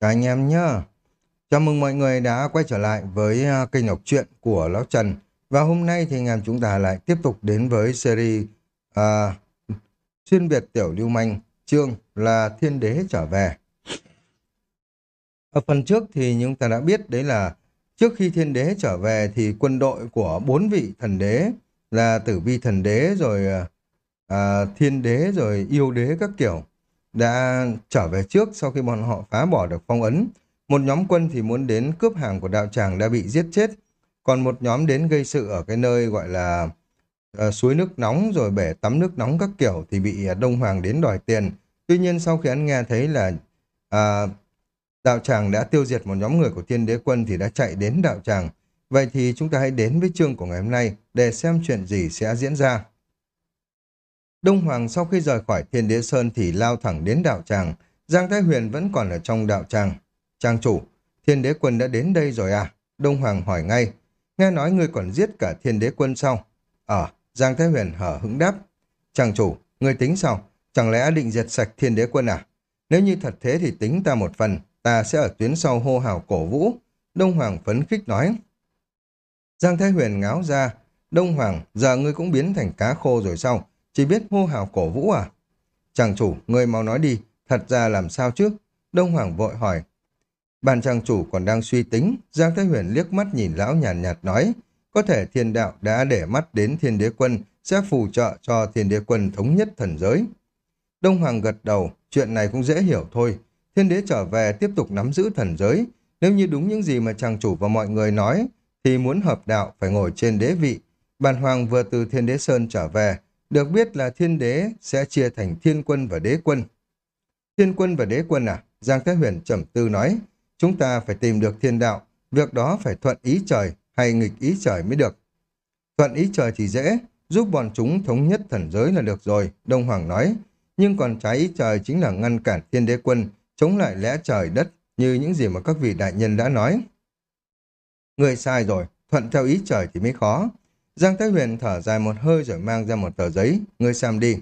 Các anh em nhá. Chào mừng mọi người đã quay trở lại với à, kênh đọc truyện của Lão Trần. Và hôm nay thì anh em chúng ta lại tiếp tục đến với series à, xuyên Việt tiểu lưu manh chương là Thiên Đế trở về. Ở phần trước thì chúng ta đã biết đấy là trước khi Thiên Đế trở về thì quân đội của bốn vị thần đế là Tử Vi thần đế rồi à, à Thiên Đế rồi Yêu Đế các kiểu đã trở về trước sau khi bọn họ phá bỏ được phong ấn. Một nhóm quân thì muốn đến cướp hàng của đạo tràng đã bị giết chết. Còn một nhóm đến gây sự ở cái nơi gọi là uh, suối nước nóng rồi bể tắm nước nóng các kiểu thì bị ờ, Đông Hoàng đến đòi tiền. Tuy nhiên sau khi hắn nghe thấy là uh, đạo tràng đã tiêu diệt một nhóm người của thiên đế quân thì đã chạy đến đạo tràng. Vậy thì chúng ta hãy đến với chương của ngày hôm nay để xem chuyện gì sẽ diễn ra. Đông Hoàng sau khi rời khỏi Thiên Đế Sơn thì lao thẳng đến đạo tràng. Giang Thái Huyền vẫn còn ở trong đạo tràng. Trang chủ, Thiên Đế Quân đã đến đây rồi à? Đông Hoàng hỏi ngay. Nghe nói ngươi còn giết cả Thiên Đế Quân sau. Ờ, à, Giang Thái Huyền hở hững đáp. Trang chủ, ngươi tính sao? Chẳng lẽ định diệt sạch Thiên Đế Quân à? Nếu như thật thế thì tính ta một phần, ta sẽ ở tuyến sau hô hào cổ vũ. Đông Hoàng phấn khích nói. Giang Thái Huyền ngáo ra. Đông Hoàng, giờ ngươi cũng biến thành cá khô rồi sao? Chỉ biết hô hào cổ vũ à? Chàng chủ, người mau nói đi, thật ra làm sao chứ? Đông Hoàng vội hỏi. Bàn chàng chủ còn đang suy tính, Giang Thái Huyền liếc mắt nhìn lão nhàn nhạt, nhạt nói, có thể thiên đạo đã để mắt đến thiên đế quân, sẽ phù trợ cho thiên đế quân thống nhất thần giới. Đông Hoàng gật đầu, chuyện này cũng dễ hiểu thôi. Thiên đế trở về tiếp tục nắm giữ thần giới. Nếu như đúng những gì mà chàng chủ và mọi người nói, thì muốn hợp đạo phải ngồi trên đế vị. Bàn Hoàng vừa từ thiên đế Sơn trở về, được biết là thiên đế sẽ chia thành thiên quân và đế quân. Thiên quân và đế quân à? Giang Thái Huyền trầm tư nói, chúng ta phải tìm được thiên đạo, việc đó phải thuận ý trời hay nghịch ý trời mới được. Thuận ý trời thì dễ, giúp bọn chúng thống nhất thần giới là được rồi, Đông Hoàng nói. Nhưng còn trái ý trời chính là ngăn cản thiên đế quân, chống lại lẽ trời đất, như những gì mà các vị đại nhân đã nói. Người sai rồi, thuận theo ý trời thì mới khó. Giang Thái Huyền thở dài một hơi rồi mang ra một tờ giấy, ngươi xem đi.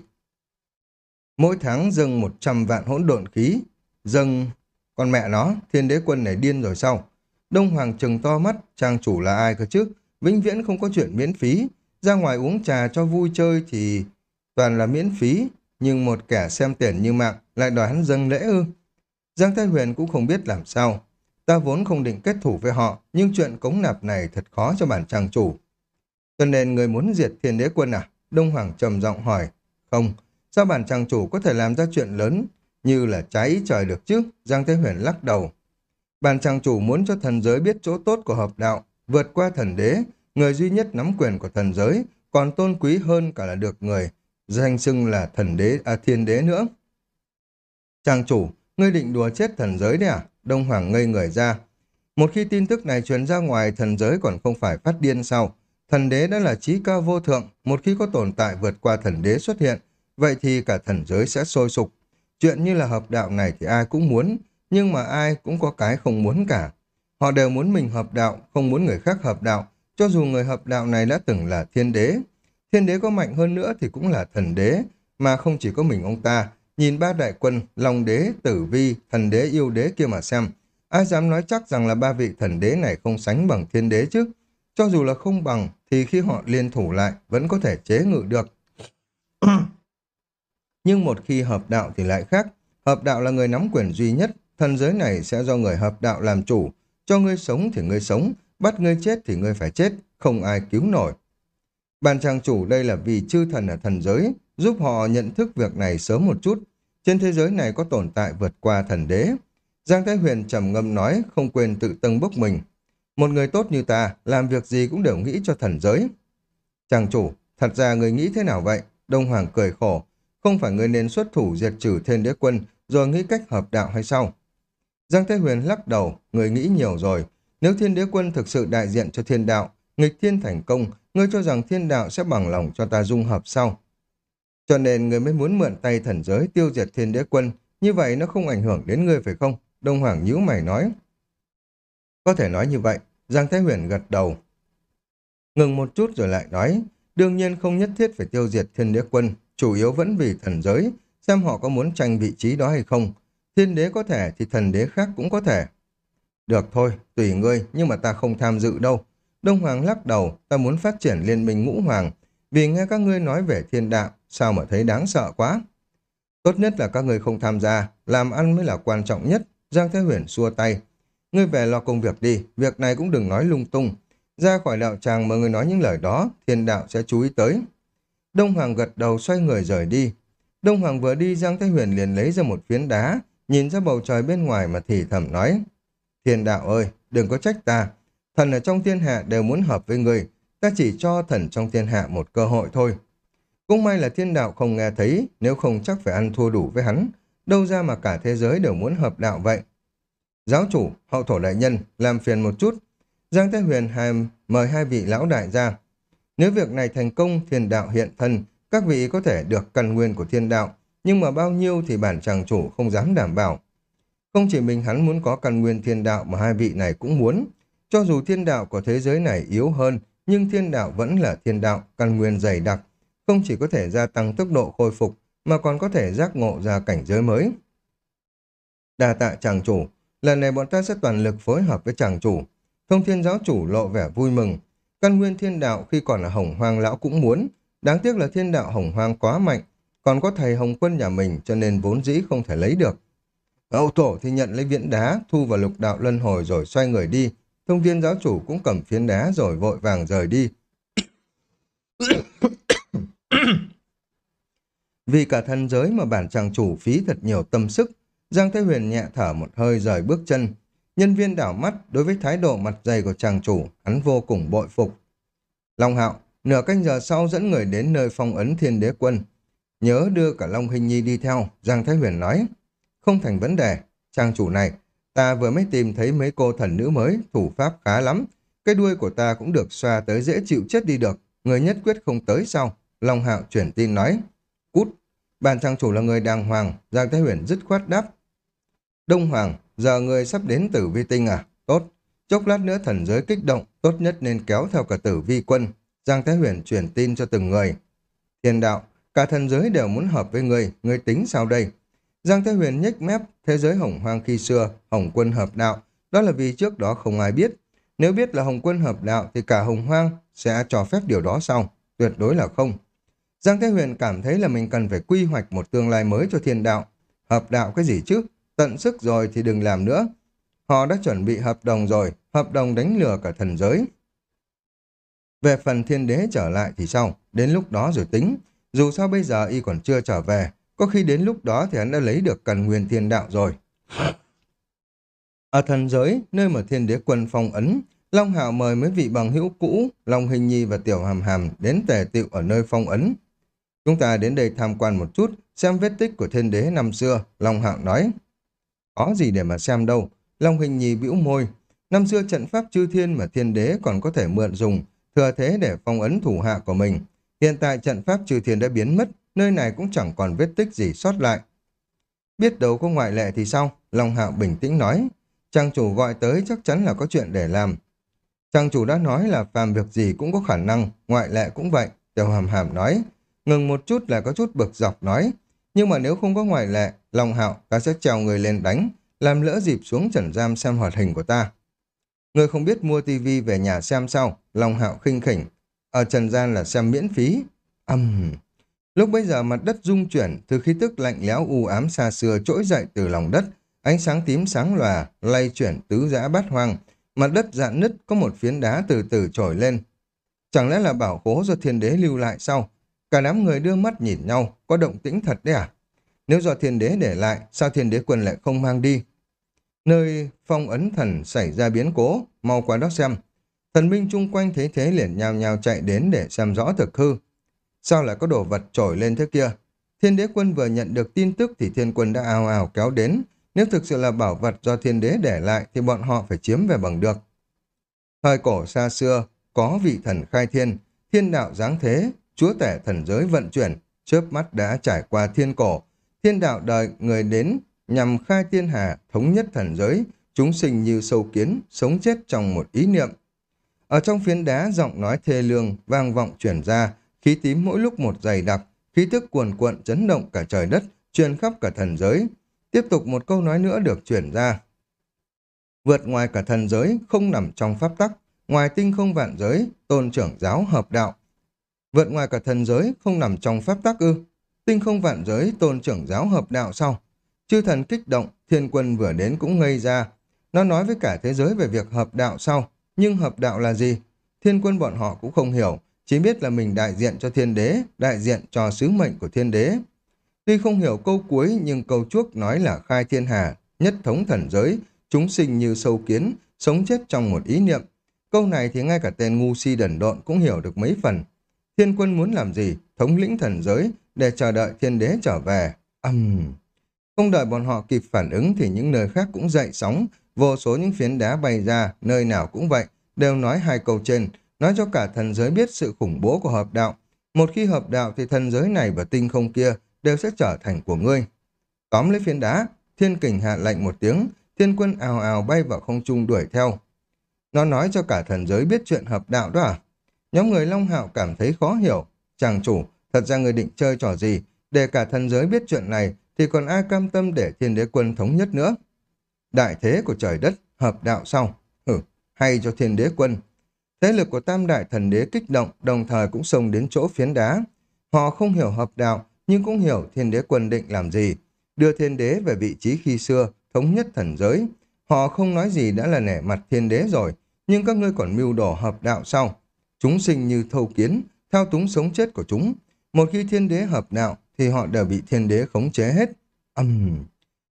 Mỗi tháng dâng 100 vạn hỗn độn khí, dâng... Con mẹ nó, thiên đế quân này điên rồi sao? Đông Hoàng trừng to mắt, trang chủ là ai cơ chứ? Vĩnh viễn không có chuyện miễn phí. Ra ngoài uống trà cho vui chơi thì toàn là miễn phí, nhưng một kẻ xem tiền như mạng lại đòi hắn dâng lễ ư. Giang Thái Huyền cũng không biết làm sao. Ta vốn không định kết thủ với họ, nhưng chuyện cống nạp này thật khó cho bản trang chủ. Cho nên người muốn diệt thiên đế quân à? Đông Hoàng trầm giọng hỏi. Không, sao bản trang chủ có thể làm ra chuyện lớn như là trái ý trời được chứ? Giang Thế Huyền lắc đầu. Bản trang chủ muốn cho thần giới biết chỗ tốt của hợp đạo, vượt qua thần đế, người duy nhất nắm quyền của thần giới, còn tôn quý hơn cả là được người, danh xưng là thần đế, à thiên đế nữa. Trang chủ, ngươi định đùa chết thần giới đấy à? Đông Hoàng ngây người ra. Một khi tin tức này truyền ra ngoài, thần giới còn không phải phát điên sao? Thần đế đã là trí cao vô thượng, một khi có tồn tại vượt qua thần đế xuất hiện, vậy thì cả thần giới sẽ sôi sục. Chuyện như là hợp đạo này thì ai cũng muốn, nhưng mà ai cũng có cái không muốn cả. Họ đều muốn mình hợp đạo, không muốn người khác hợp đạo, cho dù người hợp đạo này đã từng là thiên đế. Thiên đế có mạnh hơn nữa thì cũng là thần đế, mà không chỉ có mình ông ta. Nhìn ba đại quân, Long đế, Tử vi, thần đế, yêu đế kia mà xem. Ai dám nói chắc rằng là ba vị thần đế này không sánh bằng thiên đế chứ? Cho dù là không bằng, thì khi họ liên thủ lại vẫn có thể chế ngự được. Nhưng một khi hợp đạo thì lại khác. Hợp đạo là người nắm quyền duy nhất, thần giới này sẽ do người hợp đạo làm chủ. Cho ngươi sống thì ngươi sống, bắt ngươi chết thì ngươi phải chết, không ai cứu nổi. Bàn trang chủ đây là vì chư thần ở thần giới, giúp họ nhận thức việc này sớm một chút. Trên thế giới này có tồn tại vượt qua thần đế. Giang Thái Huyền trầm ngâm nói, không quên tự tâng bốc mình. Một người tốt như ta, làm việc gì cũng đều nghĩ cho thần giới. Chàng chủ, thật ra người nghĩ thế nào vậy? Đông Hoàng cười khổ. Không phải người nên xuất thủ diệt trừ thiên đế quân, rồi nghĩ cách hợp đạo hay sao? Giang Thế Huyền lắc đầu, người nghĩ nhiều rồi. Nếu thiên đế quân thực sự đại diện cho thiên đạo, nghịch thiên thành công, ngươi cho rằng thiên đạo sẽ bằng lòng cho ta dung hợp sau. Cho nên người mới muốn mượn tay thần giới tiêu diệt thiên đế quân, như vậy nó không ảnh hưởng đến ngươi phải không? Đông Hoàng nhíu mày nói. Có thể nói như vậy, Giang Thái Huyền gật đầu. Ngừng một chút rồi lại nói, đương nhiên không nhất thiết phải tiêu diệt thiên đế quân, chủ yếu vẫn vì thần giới, xem họ có muốn tranh vị trí đó hay không. Thiên đế có thể thì thần đế khác cũng có thể. Được thôi, tùy ngươi, nhưng mà ta không tham dự đâu. Đông Hoàng lắc đầu, ta muốn phát triển liên minh ngũ hoàng, vì nghe các ngươi nói về thiên đạo, sao mà thấy đáng sợ quá. Tốt nhất là các ngươi không tham gia, làm ăn mới là quan trọng nhất. Giang Thế Huyền xua tay. Ngươi về lo công việc đi, việc này cũng đừng nói lung tung. Ra khỏi đạo tràng mà ngươi nói những lời đó, thiên đạo sẽ chú ý tới. Đông Hoàng gật đầu xoay người rời đi. Đông Hoàng vừa đi, Giang Thái Huyền liền lấy ra một phiến đá, nhìn ra bầu trời bên ngoài mà thì thầm nói. Thiên đạo ơi, đừng có trách ta. Thần ở trong thiên hạ đều muốn hợp với người. Ta chỉ cho thần trong thiên hạ một cơ hội thôi. Cũng may là thiên đạo không nghe thấy, nếu không chắc phải ăn thua đủ với hắn. Đâu ra mà cả thế giới đều muốn hợp đạo vậy. Giáo chủ, hậu thổ đại nhân, làm phiền một chút. Giang Thế Huyền hai mời hai vị lão đại ra. Nếu việc này thành công, thiên đạo hiện thân, các vị có thể được căn nguyên của thiên đạo, nhưng mà bao nhiêu thì bản chàng chủ không dám đảm bảo. Không chỉ mình hắn muốn có căn nguyên thiên đạo mà hai vị này cũng muốn. Cho dù thiên đạo của thế giới này yếu hơn, nhưng thiên đạo vẫn là thiên đạo, căn nguyên dày đặc. Không chỉ có thể gia tăng tốc độ khôi phục, mà còn có thể giác ngộ ra cảnh giới mới. Đà tạ chàng chủ, lần này bọn ta sẽ toàn lực phối hợp với chàng chủ. Thông thiên giáo chủ lộ vẻ vui mừng. Căn nguyên thiên đạo khi còn là hồng hoang lão cũng muốn, đáng tiếc là thiên đạo hồng hoang quá mạnh, còn có thầy hồng quân nhà mình cho nên vốn dĩ không thể lấy được. Âu tổ thì nhận lấy viễn đá, thu vào lục đạo luân hồi rồi xoay người đi. Thông thiên giáo chủ cũng cầm phiến đá rồi vội vàng rời đi. Vì cả thân giới mà bản chàng chủ phí thật nhiều tâm sức, Giang Thế Huyền nhẹ thở một hơi rời bước chân. Nhân viên đảo mắt đối với thái độ mặt dày của chàng chủ, hắn vô cùng bội phục. Long Hạo, nửa canh giờ sau dẫn người đến nơi phong ấn thiên đế quân. Nhớ đưa cả Long Hình Nhi đi theo, Giang Thái Huyền nói. Không thành vấn đề, trang chủ này, ta vừa mới tìm thấy mấy cô thần nữ mới, thủ pháp khá lắm. Cái đuôi của ta cũng được xoa tới dễ chịu chết đi được, người nhất quyết không tới sau. Long Hạo chuyển tin nói. Cút, bàn trang chủ là người đàng hoàng, Giang Thái Huyền dứt khoát đáp. Đông Hoàng, giờ người sắp đến tử vi tinh à? Tốt. Chốc lát nữa thần giới kích động, tốt nhất nên kéo theo cả tử vi quân. Giang Thái Huyền truyền tin cho từng người. Thiên đạo, cả thần giới đều muốn hợp với người, người tính sao đây? Giang Thái Huyền nhếch mép, thế giới hồng hoang khi xưa, hồng quân hợp đạo, đó là vì trước đó không ai biết. Nếu biết là hồng quân hợp đạo thì cả hồng hoang sẽ cho phép điều đó sau, tuyệt đối là không. Giang Thế Huyền cảm thấy là mình cần phải quy hoạch một tương lai mới cho thiên đạo. Hợp đạo cái gì chứ? Tận sức rồi thì đừng làm nữa. Họ đã chuẩn bị hợp đồng rồi, hợp đồng đánh lừa cả thần giới. Về phần thiên đế trở lại thì sao? Đến lúc đó rồi tính. Dù sao bây giờ y còn chưa trở về, có khi đến lúc đó thì hắn đã lấy được cần nguyên thiên đạo rồi. Ở thần giới, nơi mà thiên đế quân phong ấn, Long Hạo mời mấy vị bằng hữu cũ, Long Hình Nhi và Tiểu Hàm Hàm đến tề tiệu ở nơi phong ấn. Chúng ta đến đây tham quan một chút, xem vết tích của thiên đế năm xưa, Long Hạo nói. Có gì để mà xem đâu, Long Hình Nhi bĩu môi. Năm xưa trận pháp chư thiên mà thiên đế còn có thể mượn dùng, thừa thế để phong ấn thủ hạ của mình. Hiện tại trận pháp trừ thiên đã biến mất, nơi này cũng chẳng còn vết tích gì sót lại. Biết đâu có ngoại lệ thì sao? Long Hạo bình tĩnh nói. Trang chủ gọi tới chắc chắn là có chuyện để làm. Trang chủ đã nói là phàm việc gì cũng có khả năng, ngoại lệ cũng vậy. Tiểu hàm hàm nói. Ngừng một chút là có chút bực dọc nói. Nhưng mà nếu không có ngoại lệ, Long Hạo ta sẽ trèo người lên đánh, làm lỡ dịp xuống trần giam xem hoạt hình của ta. Người không biết mua tivi về nhà xem sao? Long Hạo khinh khỉnh. Ở trần gian là xem miễn phí. Âm... Uhm. Lúc bây giờ mặt đất rung chuyển, từ khí tức lạnh lẽo u ám xa xưa trỗi dậy từ lòng đất, ánh sáng tím sáng lòa, lay chuyển tứ giã bát hoang, mặt đất dạn nứt có một phiến đá từ từ trồi lên. Chẳng lẽ là bảo khố do thiên đế lưu lại sau? Cả đám người đưa mắt nhìn nhau, có động tĩnh thật đấy à? Nếu do thiên đế để lại, sao thiên đế quân lại không mang đi? Nơi phong ấn thần xảy ra biến cố, mau qua đó xem. Thần binh chung quanh thấy thế liền nhào nhào chạy đến để xem rõ thực hư. Sao lại có đồ vật trổi lên thế kia? Thiên đế quân vừa nhận được tin tức thì thiên quân đã ào ào kéo đến. Nếu thực sự là bảo vật do thiên đế để lại thì bọn họ phải chiếm về bằng được. Thời cổ xa xưa, có vị thần khai thiên, thiên đạo giáng thế, chúa tể thần giới vận chuyển, chớp mắt đã trải qua thiên cổ. Thiên đạo đợi người đến nhằm khai thiên hà, thống nhất thần giới, chúng sinh như sâu kiến, sống chết trong một ý niệm. Ở trong phiến đá giọng nói thê lương, vang vọng chuyển ra, khí tím mỗi lúc một dày đặc, khí tức cuồn cuộn chấn động cả trời đất, truyền khắp cả thần giới. Tiếp tục một câu nói nữa được chuyển ra. Vượt ngoài cả thần giới, không nằm trong pháp tắc, ngoài tinh không vạn giới, tôn trưởng giáo hợp đạo. Vượt ngoài cả thần giới, không nằm trong pháp tắc ư. Tinh không vạn giới, tôn trưởng giáo hợp đạo sau. Chư thần kích động, thiên quân vừa đến cũng ngây ra. Nó nói với cả thế giới về việc hợp đạo sau. Nhưng hợp đạo là gì? Thiên quân bọn họ cũng không hiểu, chỉ biết là mình đại diện cho thiên đế, đại diện cho sứ mệnh của thiên đế. Tuy không hiểu câu cuối nhưng câu chuốc nói là khai thiên hà, nhất thống thần giới, chúng sinh như sâu kiến, sống chết trong một ý niệm. Câu này thì ngay cả tên ngu si đần độn cũng hiểu được mấy phần. Thiên quân muốn làm gì? Thống lĩnh thần giới để chờ đợi thiên đế trở về. Âm... Uhm. Không đợi bọn họ kịp phản ứng thì những nơi khác cũng dậy sóng, vô số những phiến đá bay ra, nơi nào cũng vậy, đều nói hai câu trên, nói cho cả thần giới biết sự khủng bố của hợp đạo. Một khi hợp đạo thì thần giới này và tinh không kia đều sẽ trở thành của ngươi. Tóm lấy phiến đá, thiên kình hạ lệnh một tiếng, thiên quân ào ào bay vào không trung đuổi theo. Nó nói cho cả thần giới biết chuyện hợp đạo đó à? Nhóm người Long Hạo cảm thấy khó hiểu. Chàng chủ, thật ra người định chơi trò gì? Để cả thần giới biết chuyện này thì còn ai cam tâm để thiên đế quân thống nhất nữa? Đại thế của trời đất, hợp đạo sau. Ừ, hay cho thiên đế quân. Thế lực của tam đại thần đế kích động, đồng thời cũng xông đến chỗ phiến đá. Họ không hiểu hợp đạo, nhưng cũng hiểu thiên đế quân định làm gì. Đưa thiên đế về vị trí khi xưa, thống nhất thần giới. Họ không nói gì đã là nẻ mặt thiên đế rồi, nhưng các ngươi còn mưu đồ hợp đạo sau. Chúng sinh như thâu kiến, thao túng sống chết của chúng. Một khi thiên đế hợp đạo, thì họ đều bị thiên đế khống chế hết. Âm... Uhm.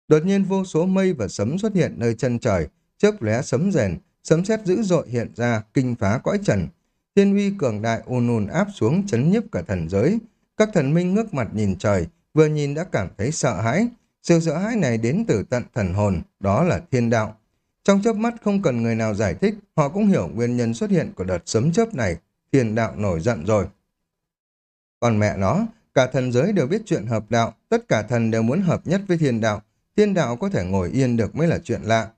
Đột nhiên vô số mây và sấm xuất hiện nơi chân trời, chớp lóe sấm rền, sấm sét dữ dội hiện ra, kinh phá cõi trần. Thiên uy cường đại ùn ùn áp xuống chấn nhiếp cả thần giới. Các thần minh ngước mặt nhìn trời, vừa nhìn đã cảm thấy sợ hãi. Sự sợ hãi này đến từ tận thần hồn, đó là thiên đạo. Trong chớp mắt không cần người nào giải thích, họ cũng hiểu nguyên nhân xuất hiện của đợt sấm chớp này. Thiên đạo nổi giận rồi. Còn mẹ nó, cả thần giới đều biết chuyện hợp đạo, tất cả thần đều muốn hợp nhất với thiên đạo. Thiên đạo có thể ngồi yên được mới là chuyện lạ.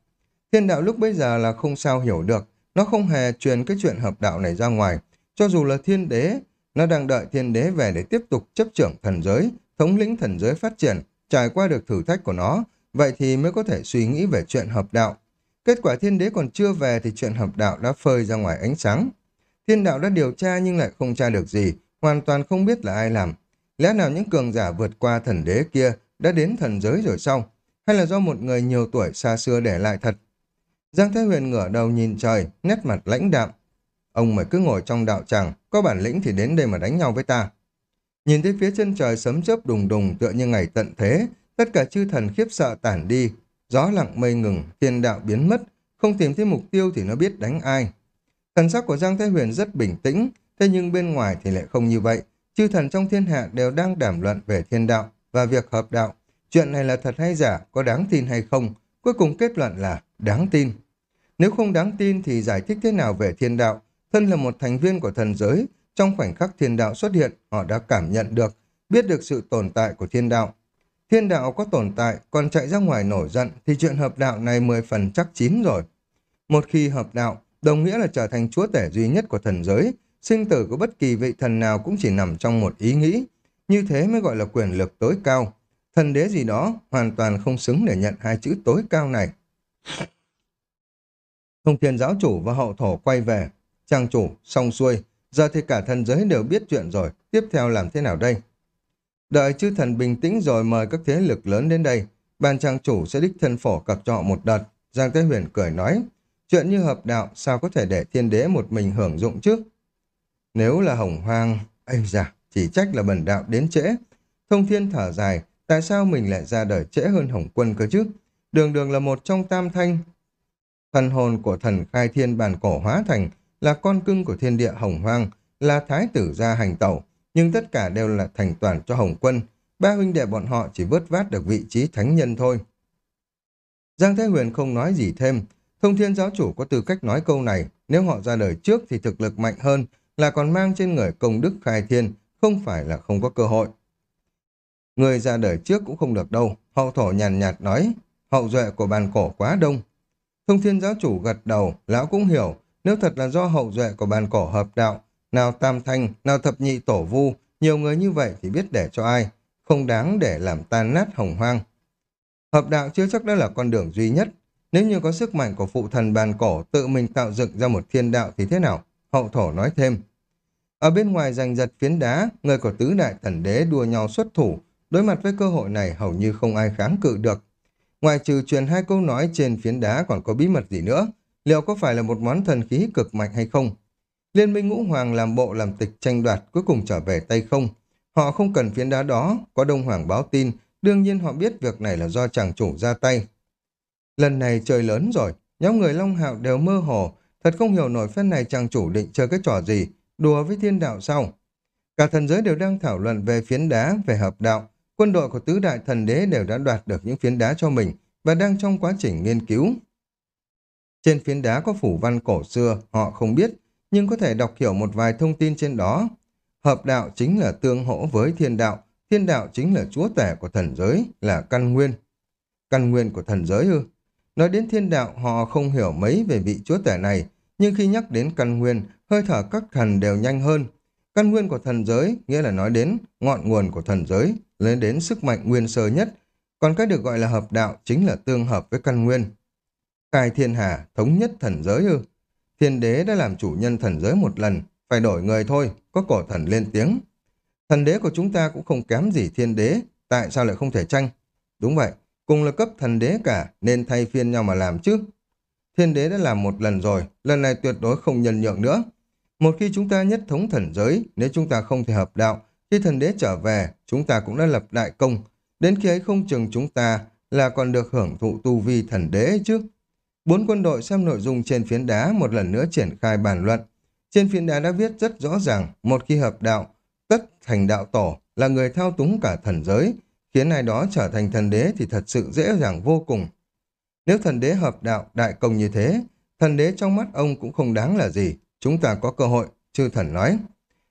Thiên đạo lúc bây giờ là không sao hiểu được, nó không hề truyền cái chuyện hợp đạo này ra ngoài. Cho dù là thiên đế, nó đang đợi thiên đế về để tiếp tục chấp trưởng thần giới, thống lĩnh thần giới phát triển, trải qua được thử thách của nó, vậy thì mới có thể suy nghĩ về chuyện hợp đạo. Kết quả thiên đế còn chưa về thì chuyện hợp đạo đã phơi ra ngoài ánh sáng. Thiên đạo đã điều tra nhưng lại không tra được gì, hoàn toàn không biết là ai làm. Lẽ nào những cường giả vượt qua thần đế kia đã đến thần giới rồi sao? Hay là do một người nhiều tuổi xa xưa để lại thật? Giang Thái Huyền ngửa đầu nhìn trời, nét mặt lãnh đạm. Ông mày cứ ngồi trong đạo tràng, có bản lĩnh thì đến đây mà đánh nhau với ta. Nhìn thấy phía chân trời sấm chớp đùng đùng tựa như ngày tận thế, tất cả chư thần khiếp sợ tản đi, gió lặng mây ngừng, thiên đạo biến mất, không tìm thấy mục tiêu thì nó biết đánh ai. Thần sắc của Giang Thái Huyền rất bình tĩnh, thế nhưng bên ngoài thì lại không như vậy. Chư thần trong thiên hạ đều đang đàm luận về thiên đạo và việc hợp đạo. Chuyện này là thật hay giả, có đáng tin hay không? Cuối cùng kết luận là đáng tin. Nếu không đáng tin thì giải thích thế nào về thiên đạo? Thân là một thành viên của thần giới, trong khoảnh khắc thiên đạo xuất hiện, họ đã cảm nhận được, biết được sự tồn tại của thiên đạo. Thiên đạo có tồn tại, còn chạy ra ngoài nổi giận, thì chuyện hợp đạo này mười phần chắc chín rồi. Một khi hợp đạo, đồng nghĩa là trở thành chúa tể duy nhất của thần giới, sinh tử của bất kỳ vị thần nào cũng chỉ nằm trong một ý nghĩ. Như thế mới gọi là quyền lực tối cao. Thần đế gì đó hoàn toàn không xứng để nhận hai chữ tối cao này. Thông thiên giáo chủ và hậu thổ quay về. Trang chủ, xong xuôi. Giờ thì cả thần giới đều biết chuyện rồi. Tiếp theo làm thế nào đây? Đợi chư thần bình tĩnh rồi mời các thế lực lớn đến đây. Ban trang chủ sẽ đích thân phổ cập cho họ một đợt. Giang Thế Huyền cười nói. Chuyện như hợp đạo sao có thể để thiên đế một mình hưởng dụng chứ? Nếu là hồng hoang... Ây già chỉ trách là bần đạo đến trễ. Thông thiên thở dài, tại sao mình lại ra đời trễ hơn hồng quân cơ chứ? Đường đường là một trong tam thanh, Thần hồn của thần khai thiên bàn cổ hóa thành là con cưng của thiên địa hồng hoang, là thái tử gia hành tẩu, nhưng tất cả đều là thành toàn cho hồng quân. Ba huynh đệ bọn họ chỉ vớt vát được vị trí thánh nhân thôi. Giang Thái Huyền không nói gì thêm. Thông thiên giáo chủ có tư cách nói câu này, nếu họ ra đời trước thì thực lực mạnh hơn, là còn mang trên người công đức khai thiên, không phải là không có cơ hội. Người ra đời trước cũng không được đâu, hậu thổ nhàn nhạt nói, hậu duệ của bàn cổ quá đông, Thông thiên giáo chủ gật đầu, lão cũng hiểu, nếu thật là do hậu duệ của bàn cổ hợp đạo, nào tam thanh, nào thập nhị tổ vu, nhiều người như vậy thì biết để cho ai, không đáng để làm tan nát hồng hoang. Hợp đạo chưa chắc đó là con đường duy nhất. Nếu như có sức mạnh của phụ thần bàn cổ tự mình tạo dựng ra một thiên đạo thì thế nào? Hậu thổ nói thêm. Ở bên ngoài giành giật phiến đá, người của tứ đại thần đế đua nhau xuất thủ, đối mặt với cơ hội này hầu như không ai kháng cự được. Ngoài trừ truyền hai câu nói trên phiến đá còn có bí mật gì nữa, liệu có phải là một món thần khí cực mạnh hay không? Liên minh ngũ hoàng làm bộ làm tịch tranh đoạt cuối cùng trở về tay không. Họ không cần phiến đá đó, có đông hoàng báo tin, đương nhiên họ biết việc này là do chàng chủ ra tay. Lần này trời lớn rồi, nhóm người Long Hạo đều mơ hồ, thật không hiểu nổi phen này chàng chủ định chơi cái trò gì, đùa với thiên đạo sau. Cả thần giới đều đang thảo luận về phiến đá, về hợp đạo. Quân đội của tứ đại thần đế đều đã đoạt được những phiến đá cho mình và đang trong quá trình nghiên cứu. Trên phiến đá có phủ văn cổ xưa, họ không biết, nhưng có thể đọc hiểu một vài thông tin trên đó. Hợp đạo chính là tương hỗ với thiên đạo, thiên đạo chính là chúa tể của thần giới, là căn nguyên. Căn nguyên của thần giới ư? Nói đến thiên đạo, họ không hiểu mấy về vị chúa tể này, nhưng khi nhắc đến căn nguyên, hơi thở các thần đều nhanh hơn. Căn nguyên của thần giới nghĩa là nói đến ngọn nguồn của thần giới, lên đến sức mạnh nguyên sơ nhất, còn cái được gọi là hợp đạo chính là tương hợp với căn nguyên. Cai thiên hà, thống nhất thần giới ư. Thiên đế đã làm chủ nhân thần giới một lần, phải đổi người thôi, có cổ thần lên tiếng. Thần đế của chúng ta cũng không kém gì thiên đế, tại sao lại không thể tranh? Đúng vậy, cùng là cấp thần đế cả, nên thay phiên nhau mà làm chứ. Thiên đế đã làm một lần rồi, lần này tuyệt đối không nhân nhượng nữa. Một khi chúng ta nhất thống thần giới, nếu chúng ta không thể hợp đạo, khi thần đế trở về, chúng ta cũng đã lập đại công. Đến khi ấy không chừng chúng ta là còn được hưởng thụ tu vi thần đế chứ. Bốn quân đội xem nội dung trên phiến đá một lần nữa triển khai bàn luận. Trên phiến đá đã viết rất rõ ràng, một khi hợp đạo, tất thành đạo tổ là người thao túng cả thần giới, khiến ai đó trở thành thần đế thì thật sự dễ dàng vô cùng. Nếu thần đế hợp đạo đại công như thế, thần đế trong mắt ông cũng không đáng là gì, chúng ta có cơ hội, chư thần nói.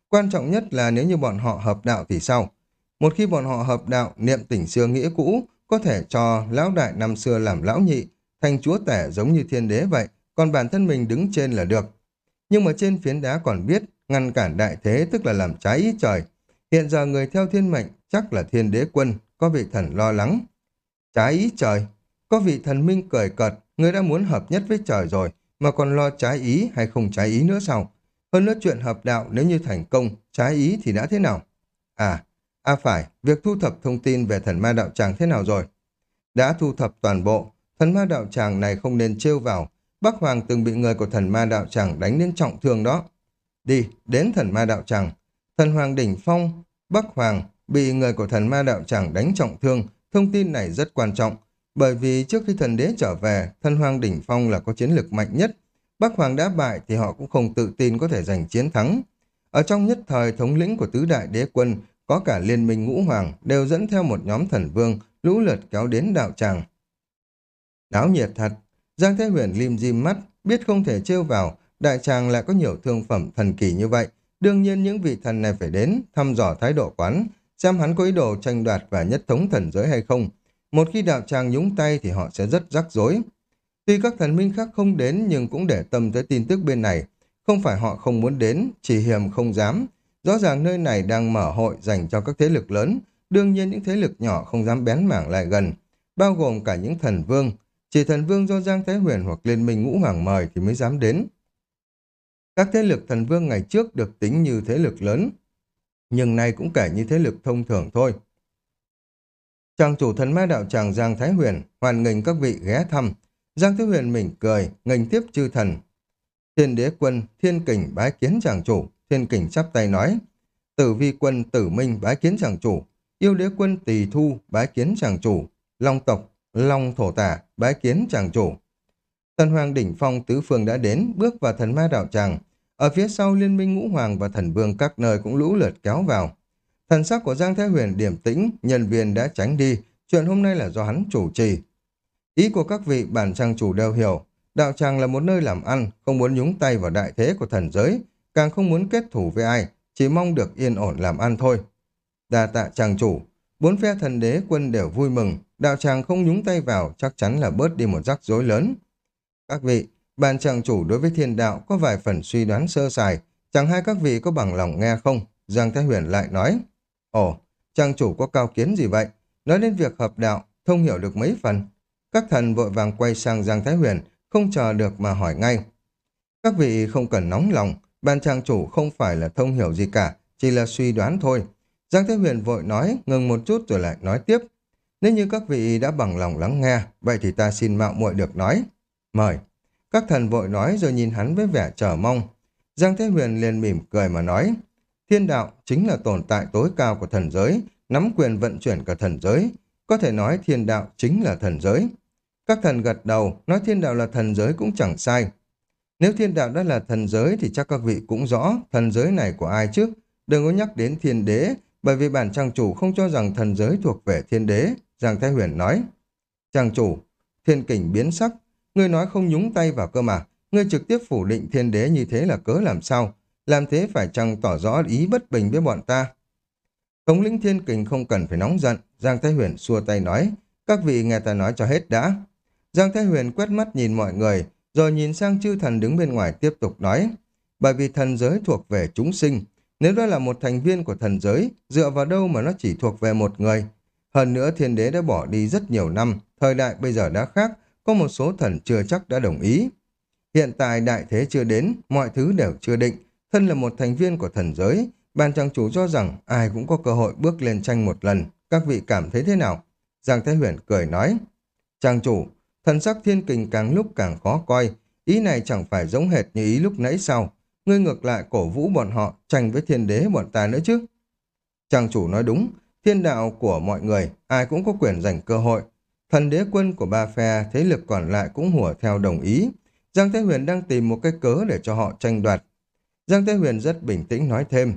Quan trọng nhất là nếu như bọn họ hợp đạo thì sao? Một khi bọn họ hợp đạo, niệm tỉnh xưa nghĩa cũ, có thể cho lão đại năm xưa làm lão nhị, thành chúa tể giống như thiên đế vậy, còn bản thân mình đứng trên là được. Nhưng mà trên phiến đá còn biết, ngăn cản đại thế tức là làm trái ý trời. Hiện giờ người theo thiên mệnh chắc là thiên đế quân, có vị thần lo lắng. Trái ý trời, có vị thần minh cười cợt, người đã muốn hợp nhất với trời rồi, mà còn lo trái ý hay không trái ý nữa sao? Hơn nữa chuyện hợp đạo nếu như thành công, trái ý thì đã thế nào? À, à phải, việc thu thập thông tin về thần ma đạo tràng thế nào rồi? Đã thu thập toàn bộ, thần ma đạo tràng này không nên trêu vào. Bắc Hoàng từng bị người của thần ma đạo tràng đánh đến trọng thương đó. Đi, đến thần ma đạo tràng. Thần Hoàng Đỉnh Phong, Bắc Hoàng bị người của thần ma đạo tràng đánh trọng thương. Thông tin này rất quan trọng. Bởi vì trước khi thần đế trở về, thần Hoàng Đỉnh Phong là có chiến lược mạnh nhất. Bắc Hoàng đã bại thì họ cũng không tự tin có thể giành chiến thắng. Ở trong nhất thời thống lĩnh của tứ đại đế quân, có cả liên minh ngũ hoàng đều dẫn theo một nhóm thần vương lũ lượt kéo đến đạo tràng. Náo nhiệt thật, Giang Thế Huyền lim dim mắt, biết không thể trêu vào, đại tràng lại có nhiều thương phẩm thần kỳ như vậy. Đương nhiên những vị thần này phải đến, thăm dò thái độ quán, xem hắn có ý đồ tranh đoạt và nhất thống thần giới hay không. Một khi đạo tràng nhúng tay thì họ sẽ rất rắc rối. Tuy các thần minh khác không đến nhưng cũng để tâm tới tin tức bên này. Không phải họ không muốn đến, chỉ hiềm không dám. Rõ ràng nơi này đang mở hội dành cho các thế lực lớn. Đương nhiên những thế lực nhỏ không dám bén mảng lại gần. Bao gồm cả những thần vương. Chỉ thần vương do Giang Thái Huyền hoặc Liên minh Ngũ Hoàng mời thì mới dám đến. Các thế lực thần vương ngày trước được tính như thế lực lớn. Nhưng nay cũng kể như thế lực thông thường thôi. Chàng chủ thần ma đạo tràng Giang Thái Huyền hoàn nghênh các vị ghé thăm. Giang Thái Huyền mỉm cười, nghênh tiếp chư thần. Thiên đế quân, thiên kình bái kiến chàng chủ, thiên kình chắp tay nói. Tử vi quân, tử minh bái kiến chàng chủ, yêu đế quân tỳ thu bái kiến chàng chủ, long tộc, long thổ tả bái kiến chàng chủ. Thần hoàng đỉnh phong tứ phương đã đến, bước vào thần ma đạo tràng. Ở phía sau liên minh ngũ hoàng và thần vương các nơi cũng lũ lượt kéo vào. Thần sắc của Giang Thái Huyền điểm tĩnh, nhân viên đã tránh đi, chuyện hôm nay là do hắn chủ trì. Ý của các vị bản trang chủ đều hiểu, đạo tràng là một nơi làm ăn, không muốn nhúng tay vào đại thế của thần giới, càng không muốn kết thủ với ai, chỉ mong được yên ổn làm ăn thôi. Đa tạ tràng chủ, bốn phe thần đế quân đều vui mừng, đạo tràng không nhúng tay vào chắc chắn là bớt đi một rắc rối lớn. Các vị, bản tràng chủ đối với thiên đạo có vài phần suy đoán sơ sài, chẳng hai các vị có bằng lòng nghe không? Giang Thái Huyền lại nói. Ồ, trang chủ có cao kiến gì vậy? Nói đến việc hợp đạo, thông hiểu được mấy phần. Các thần vội vàng quay sang Giang Thái Huyền, không chờ được mà hỏi ngay. Các vị không cần nóng lòng, ban trang chủ không phải là thông hiểu gì cả, chỉ là suy đoán thôi. Giang Thế Huyền vội nói, ngừng một chút rồi lại nói tiếp. Nếu như các vị đã bằng lòng lắng nghe, vậy thì ta xin mạo muội được nói. Mời. Các thần vội nói rồi nhìn hắn với vẻ chờ mong. Giang Thế Huyền liền mỉm cười mà nói, thiên đạo chính là tồn tại tối cao của thần giới, nắm quyền vận chuyển cả thần giới. Có thể nói thiên đạo chính là thần giới. Các thần gật đầu, nói thiên đạo là thần giới cũng chẳng sai. Nếu thiên đạo đã là thần giới thì chắc các vị cũng rõ thần giới này của ai chứ. Đừng có nhắc đến thiên đế, bởi vì bản trang chủ không cho rằng thần giới thuộc về thiên đế. Giang Thái Huyền nói. Trang chủ, thiên kình biến sắc. Ngươi nói không nhúng tay vào cơ mà. Ngươi trực tiếp phủ định thiên đế như thế là cớ làm sao? Làm thế phải chăng tỏ rõ ý bất bình với bọn ta? Thống lĩnh thiên kình không cần phải nóng giận. Giang Thái Huyền xua tay nói. Các vị nghe ta nói cho hết đã. Giang Thái Huyền quét mắt nhìn mọi người, rồi nhìn sang chư thần đứng bên ngoài tiếp tục nói. Bởi vì thần giới thuộc về chúng sinh, nếu đó là một thành viên của thần giới, dựa vào đâu mà nó chỉ thuộc về một người? Hơn nữa thiên đế đã bỏ đi rất nhiều năm, thời đại bây giờ đã khác, có một số thần chưa chắc đã đồng ý. Hiện tại đại thế chưa đến, mọi thứ đều chưa định. Thân là một thành viên của thần giới, ban trang chủ cho rằng ai cũng có cơ hội bước lên tranh một lần. Các vị cảm thấy thế nào? Giang Thái Huyền cười nói. Trang chủ, thần sắc thiên kình càng lúc càng khó coi. Ý này chẳng phải giống hệt như ý lúc nãy sau. Ngươi ngược lại cổ vũ bọn họ tranh với thiên đế bọn ta nữa chứ. Trang chủ nói đúng, thiên đạo của mọi người, ai cũng có quyền giành cơ hội. Thần đế quân của ba phe, thế lực còn lại cũng hùa theo đồng ý. Giang Thế Huyền đang tìm một cái cớ để cho họ tranh đoạt. Giang Thế Huyền rất bình tĩnh nói thêm,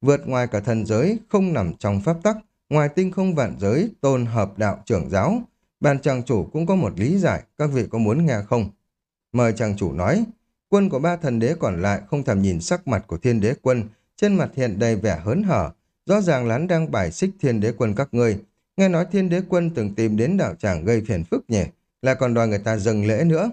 vượt ngoài cả thần giới, không nằm trong pháp tắc, ngoài tinh không vạn giới, tôn hợp đạo trưởng giáo. Bàn chàng chủ cũng có một lý giải, các vị có muốn nghe không? Mời chàng chủ nói, quân của ba thần đế còn lại không thèm nhìn sắc mặt của thiên đế quân, trên mặt hiện đầy vẻ hớn hở, rõ ràng lán đang bài xích thiên đế quân các ngươi. Nghe nói thiên đế quân từng tìm đến đạo tràng gây phiền phức nhỉ, lại còn đòi người ta dâng lễ nữa.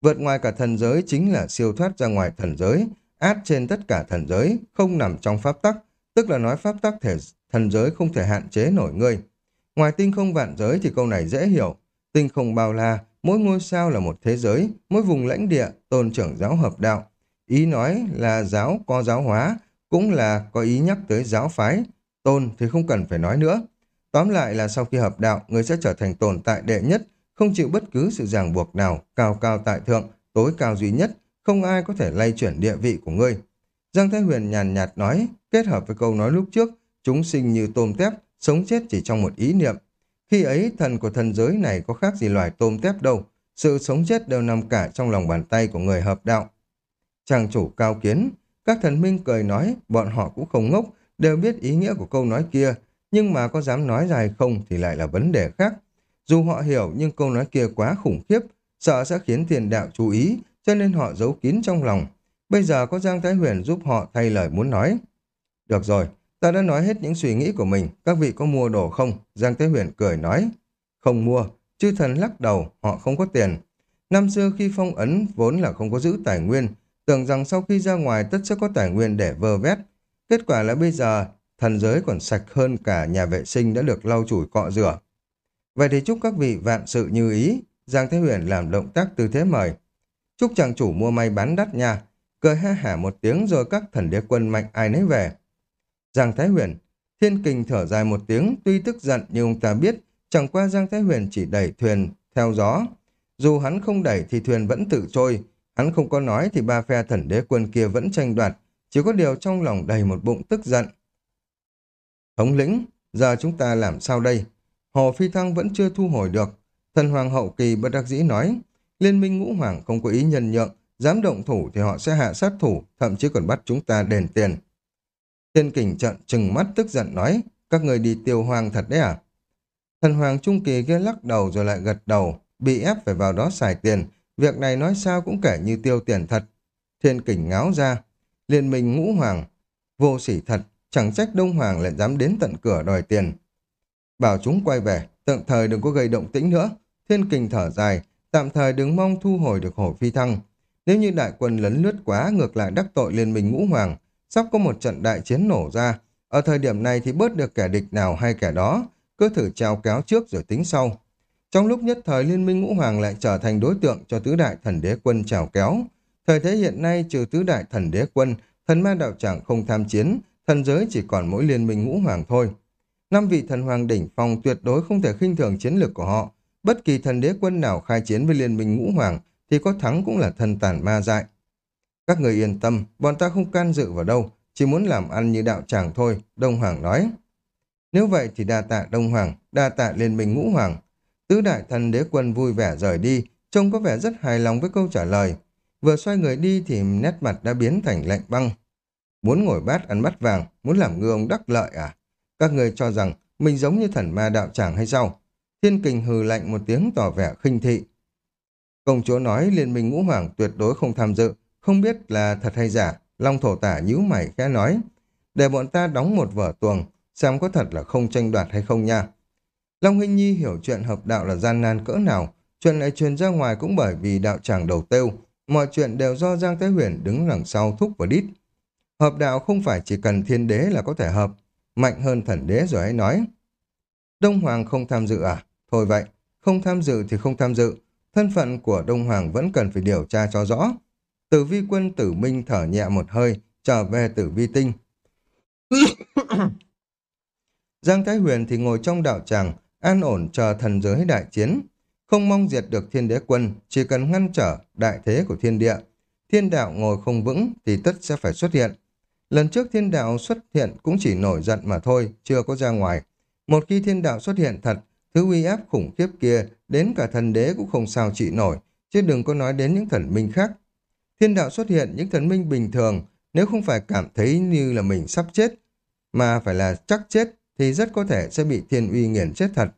Vượt ngoài cả thần giới chính là siêu thoát ra ngoài thần giới, át trên tất cả thần giới, không nằm trong pháp tắc, tức là nói pháp tắc thể thần giới không thể hạn chế nổi ngươi. Ngoài tinh không vạn giới thì câu này dễ hiểu, tinh không bao la, mỗi ngôi sao là một thế giới, mỗi vùng lãnh địa tôn trưởng giáo hợp đạo. Ý nói là giáo có giáo hóa, cũng là có ý nhắc tới giáo phái, tôn thì không cần phải nói nữa. Tóm lại là sau khi hợp đạo, người sẽ trở thành tồn tại đệ nhất, không chịu bất cứ sự ràng buộc nào, cao cao tại thượng, tối cao duy nhất, không ai có thể lay chuyển địa vị của ngươi. Giang Thái Huyền nhàn nhạt nói, kết hợp với câu nói lúc trước, chúng sinh như tôm tép, sống chết chỉ trong một ý niệm. Khi ấy, thần của thần giới này có khác gì loài tôm tép đâu, sự sống chết đều nằm cả trong lòng bàn tay của người hợp đạo. Chàng chủ cao kiến, các thần minh cười nói, bọn họ cũng không ngốc, đều biết ý nghĩa của câu nói kia, nhưng mà có dám nói ra hay không thì lại là vấn đề khác. Dù họ hiểu nhưng câu nói kia quá khủng khiếp, sợ sẽ khiến thiền đạo chú ý, cho nên họ giấu kín trong lòng. Bây giờ có Giang Thái Huyền giúp họ thay lời muốn nói. Được rồi, ta đã nói hết những suy nghĩ của mình, các vị có mua đồ không? Giang Thái Huyền cười nói. Không mua, chư thần lắc đầu, họ không có tiền. Năm xưa khi phong ấn vốn là không có giữ tài nguyên, tưởng rằng sau khi ra ngoài tất sẽ có tài nguyên để vơ vét. Kết quả là bây giờ thần giới còn sạch hơn cả nhà vệ sinh đã được lau chùi cọ rửa. Vậy thì chúc các vị vạn sự như ý. Giang Thế Huyền làm động tác tư thế mời. Chúc chàng chủ mua may bán đắt nha. Cười ha hả một tiếng rồi các thần đế quân mạnh ai nấy về. Giang Thái Huyền, thiên kình thở dài một tiếng, tuy tức giận nhưng ông ta biết chẳng qua Giang Thái Huyền chỉ đẩy thuyền theo gió. Dù hắn không đẩy thì thuyền vẫn tự trôi, hắn không có nói thì ba phe thần đế quân kia vẫn tranh đoạt, chỉ có điều trong lòng đầy một bụng tức giận. Thống lĩnh, giờ chúng ta làm sao đây? Hồ Phi Thăng vẫn chưa thu hồi được. Thần Hoàng hậu kỳ bất đắc dĩ nói, Liên minh ngũ hoàng không có ý nhân nhượng, dám động thủ thì họ sẽ hạ sát thủ, thậm chí còn bắt chúng ta đền tiền. Thiên kình trận trừng mắt tức giận nói, các người đi tiêu hoàng thật đấy à? Thần Hoàng Trung Kỳ kia lắc đầu rồi lại gật đầu, bị ép phải vào đó xài tiền, việc này nói sao cũng kể như tiêu tiền thật. Thiên kình ngáo ra, liên minh ngũ hoàng, vô sỉ thật, chẳng trách Đông Hoàng lại dám đến tận cửa đòi tiền. Bảo chúng quay về, tận thời đừng có gây động tĩnh nữa. Thiên kình thở dài, tạm thời đừng mong thu hồi được hổ phi thăng. Nếu như đại quân lấn lướt quá ngược lại đắc tội liên minh ngũ hoàng, sắp có một trận đại chiến nổ ra. Ở thời điểm này thì bớt được kẻ địch nào hay kẻ đó, cứ thử trao kéo trước rồi tính sau. Trong lúc nhất thời Liên minh Ngũ Hoàng lại trở thành đối tượng cho tứ đại thần đế quân trào kéo. Thời thế hiện nay trừ tứ đại thần đế quân, thần ma đạo tràng không tham chiến, thần giới chỉ còn mỗi liên minh Ngũ Hoàng thôi. Năm vị thần hoàng đỉnh phong tuyệt đối không thể khinh thường chiến lược của họ. Bất kỳ thần đế quân nào khai chiến với liên minh Ngũ Hoàng thì có thắng cũng là thần tàn ma dại. Các người yên tâm, bọn ta không can dự vào đâu, chỉ muốn làm ăn như đạo tràng thôi, Đông Hoàng nói. Nếu vậy thì đa tạ Đông Hoàng, đa tạ Liên minh Ngũ Hoàng. Tứ đại thần đế quân vui vẻ rời đi, trông có vẻ rất hài lòng với câu trả lời. Vừa xoay người đi thì nét mặt đã biến thành lạnh băng. Muốn ngồi bát ăn bắt vàng, muốn làm ngư ông đắc lợi à? Các người cho rằng mình giống như thần ma đạo tràng hay sao? Thiên kình hừ lạnh một tiếng tỏ vẻ khinh thị. Công chúa nói liên minh ngũ hoàng tuyệt đối không tham dự, không biết là thật hay giả. Long thổ tả nhíu mày khẽ nói. Để bọn ta đóng một vở tuồng, xem có thật là không tranh đoạt hay không nha. Long Huynh Nhi hiểu chuyện hợp đạo là gian nan cỡ nào, chuyện này truyền ra ngoài cũng bởi vì đạo tràng đầu tiêu, mọi chuyện đều do Giang Thái Huyền đứng đằng sau thúc và đít. Hợp đạo không phải chỉ cần thiên đế là có thể hợp, mạnh hơn thần đế rồi hãy nói. Đông Hoàng không tham dự à? Thôi vậy, không tham dự thì không tham dự, thân phận của Đông Hoàng vẫn cần phải điều tra cho rõ. Tử vi quân tử minh thở nhẹ một hơi, trở về tử vi tinh. Giang Thái Huyền thì ngồi trong đạo tràng, an ổn chờ thần giới đại chiến. Không mong diệt được thiên đế quân, chỉ cần ngăn trở đại thế của thiên địa. Thiên đạo ngồi không vững thì tất sẽ phải xuất hiện. Lần trước thiên đạo xuất hiện cũng chỉ nổi giận mà thôi, chưa có ra ngoài. Một khi thiên đạo xuất hiện thật, thứ uy áp khủng khiếp kia đến cả thần đế cũng không sao trị nổi, chứ đừng có nói đến những thần minh khác. Thiên đạo xuất hiện những thần minh bình thường, nếu không phải cảm thấy như là mình sắp chết, mà phải là chắc chết, thì rất có thể sẽ bị thiên uy nghiền chết thật.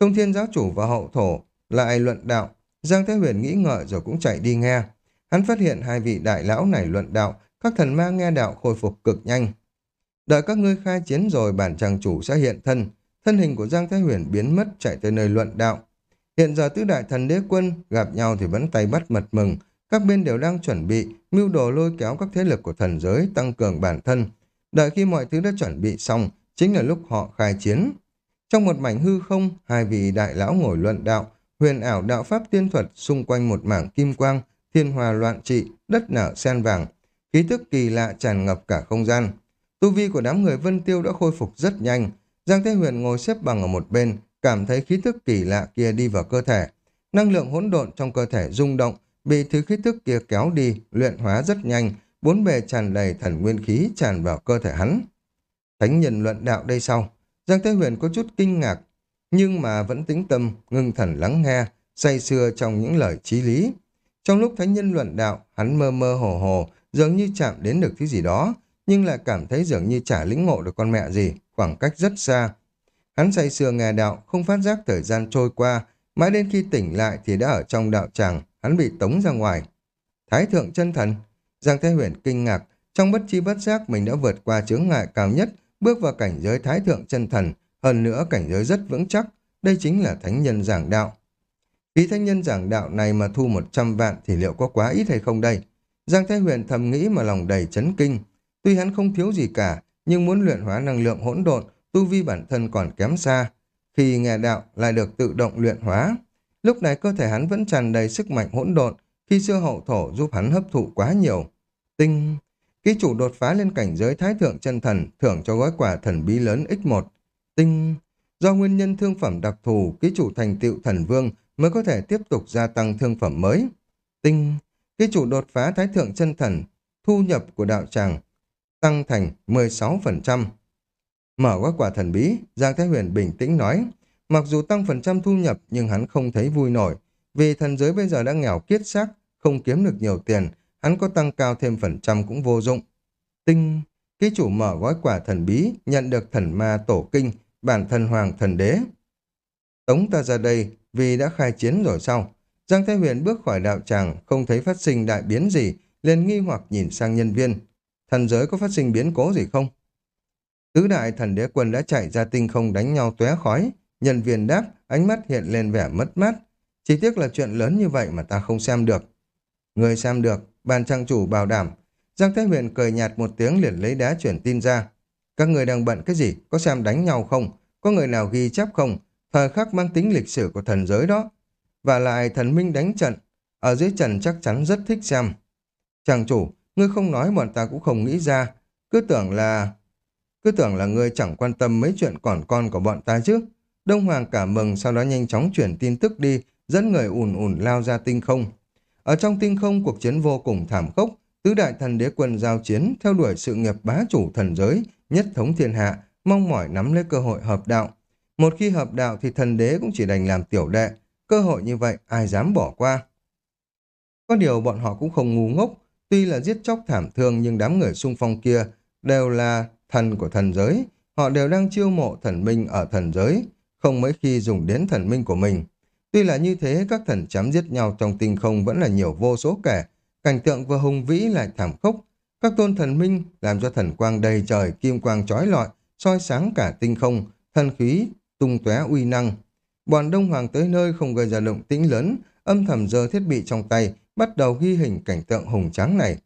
Thông thiên giáo chủ và hậu thổ lại luận đạo, Giang Thế Huyền nghĩ ngợi rồi cũng chạy đi nghe. Hắn phát hiện hai vị đại lão này luận đạo, các thần ma nghe đạo khôi phục cực nhanh. Đợi các ngươi khai chiến rồi bản chàng chủ sẽ hiện thân, thân hình của Giang Thái Huyền biến mất chạy tới nơi luận đạo. Hiện giờ tứ đại thần đế quân gặp nhau thì vẫn tay bắt mật mừng, các bên đều đang chuẩn bị mưu đồ lôi kéo các thế lực của thần giới tăng cường bản thân. Đợi khi mọi thứ đã chuẩn bị xong, chính là lúc họ khai chiến. Trong một mảnh hư không, hai vị đại lão ngồi luận đạo, huyền ảo đạo pháp tiên thuật xung quanh một mảng kim quang, thiên hòa loạn trị, đất nở sen vàng. Khí thức kỳ lạ tràn ngập cả không gian. Tu vi của đám người Vân Tiêu đã khôi phục rất nhanh. Giang Thế Huyền ngồi xếp bằng ở một bên, cảm thấy khí thức kỳ lạ kia đi vào cơ thể. Năng lượng hỗn độn trong cơ thể rung động, bị thứ khí thức kia kéo đi, luyện hóa rất nhanh, bốn bề tràn đầy thần nguyên khí tràn vào cơ thể hắn. Thánh nhân luận đạo đây sau, Giang Thế Huyền có chút kinh ngạc, nhưng mà vẫn tĩnh tâm, ngưng thần lắng nghe, say sưa trong những lời trí lý. Trong lúc thánh nhân luận đạo, hắn mơ mơ hồ hồ, dường như chạm đến được thứ gì đó, nhưng lại cảm thấy dường như chả lĩnh ngộ được con mẹ gì, khoảng cách rất xa. Hắn say sưa nghe đạo, không phát giác thời gian trôi qua, mãi đến khi tỉnh lại thì đã ở trong đạo tràng, hắn bị tống ra ngoài. Thái thượng chân thần, Giang Thái Huyền kinh ngạc, trong bất chi bất giác mình đã vượt qua chướng ngại cao nhất, bước vào cảnh giới thái thượng chân thần, hơn nữa cảnh giới rất vững chắc, đây chính là thánh nhân giảng đạo. Phí thánh nhân giảng đạo này mà thu 100 vạn thì liệu có quá ít hay không đây? Giang Thái Huyền thầm nghĩ mà lòng đầy chấn kinh. Tuy hắn không thiếu gì cả, nhưng muốn luyện hóa năng lượng hỗn độn, tu vi bản thân còn kém xa. Khi nghe đạo lại được tự động luyện hóa. Lúc này cơ thể hắn vẫn tràn đầy sức mạnh hỗn độn, khi xưa hậu thổ giúp hắn hấp thụ quá nhiều. Tinh, Ký chủ đột phá lên cảnh giới thái thượng chân thần, thưởng cho gói quà thần bí lớn X1. Tinh, do nguyên nhân thương phẩm đặc thù, ký chủ thành tựu thần vương mới có thể tiếp tục gia tăng thương phẩm mới. Tinh, ký chủ đột phá thái thượng chân thần, thu nhập của đạo tràng tăng thành 16%. Mở gói quà thần bí, Giang Thái Huyền bình tĩnh nói, mặc dù tăng phần trăm thu nhập nhưng hắn không thấy vui nổi, vì thần giới bây giờ đã nghèo kiết xác, không kiếm được nhiều tiền, hắn có tăng cao thêm phần trăm cũng vô dụng. Tinh, ký chủ mở gói quả thần bí, nhận được thần ma tổ kinh, bản thần hoàng thần đế. Tống ta ra đây vì đã khai chiến rồi sao? Giang Thái Huyền bước khỏi đạo tràng, không thấy phát sinh đại biến gì, liền nghi hoặc nhìn sang nhân viên. Thần giới có phát sinh biến cố gì không? Tứ đại thần đế quân đã chạy ra tinh không đánh nhau tóe khói. Nhân viên đáp, ánh mắt hiện lên vẻ mất mát. Chỉ tiếc là chuyện lớn như vậy mà ta không xem được. Người xem được, Bàn trang chủ bảo đảm. Giang Thái Huyền cười nhạt một tiếng liền lấy đá chuyển tin ra. Các người đang bận cái gì? Có xem đánh nhau không? có người nào ghi chép không? Thời khắc mang tính lịch sử của thần giới đó. Và lại thần minh đánh trận, ở dưới trần chắc chắn rất thích xem. Chàng chủ, ngươi không nói bọn ta cũng không nghĩ ra, cứ tưởng là... Cứ tưởng là ngươi chẳng quan tâm mấy chuyện còn con của bọn ta chứ. Đông Hoàng cả mừng, sau đó nhanh chóng chuyển tin tức đi, dẫn người ùn ùn lao ra tinh không. Ở trong tinh không, cuộc chiến vô cùng thảm khốc, tứ đại thần đế quân giao chiến, theo đuổi sự nghiệp bá chủ thần giới, nhất thống thiên hạ, mong mỏi nắm lấy cơ hội hợp đạo. Một khi hợp đạo thì thần đế cũng chỉ đành làm tiểu đệ, cơ hội như vậy ai dám bỏ qua. Có điều bọn họ cũng không ngu ngốc, tuy là giết chóc thảm thương nhưng đám người xung phong kia đều là thần của thần giới, họ đều đang chiêu mộ thần minh ở thần giới, không mấy khi dùng đến thần minh của mình. Tuy là như thế, các thần chém giết nhau trong tinh không vẫn là nhiều vô số kẻ, cảnh tượng vừa hùng vĩ lại thảm khốc. Các tôn thần minh làm cho thần quang đầy trời, kim quang trói lọi, soi sáng cả tinh không, thần khí tung tóe uy năng. Bọn Đông Hoàng tới nơi không gây ra động tĩnh lớn, âm thầm giơ thiết bị trong tay, bắt đầu ghi hình cảnh tượng hùng tráng này.